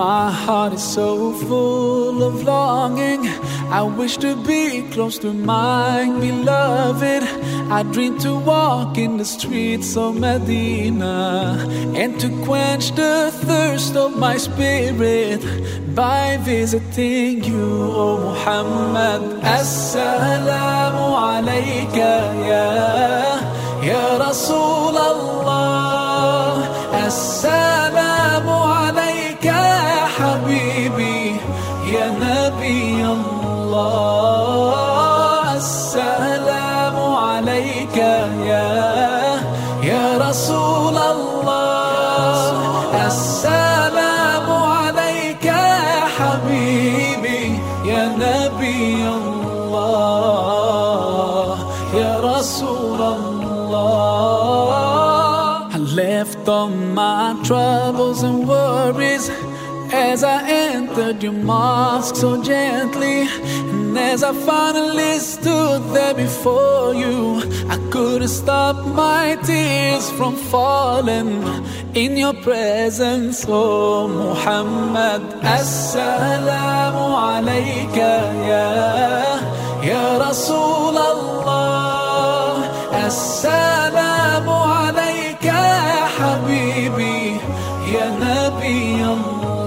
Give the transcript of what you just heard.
My heart is so full of longing. I wish to be close to my beloved. I dream to walk in the streets of Medina and to quench the thirst of my spirit by visiting you, O Muhammad. Assalamu alayka ya ya Rasul Allah. Assalamu ya Nabi Allah. Assalamu alayka ya ya Rasul Allah. Assalamu alayka ya Habibi ya Nabi Allah. Ya Rasul Allah. I left all my troubles and worries as I entered your mosque so gently. And as I finally stood there before you, I couldn't stop my tears from falling in your presence, oh Muhammad. Assalamu alayka ya, ya Rasul Allah. Assalamu alayka ya Habibi, ya Nabi Allah.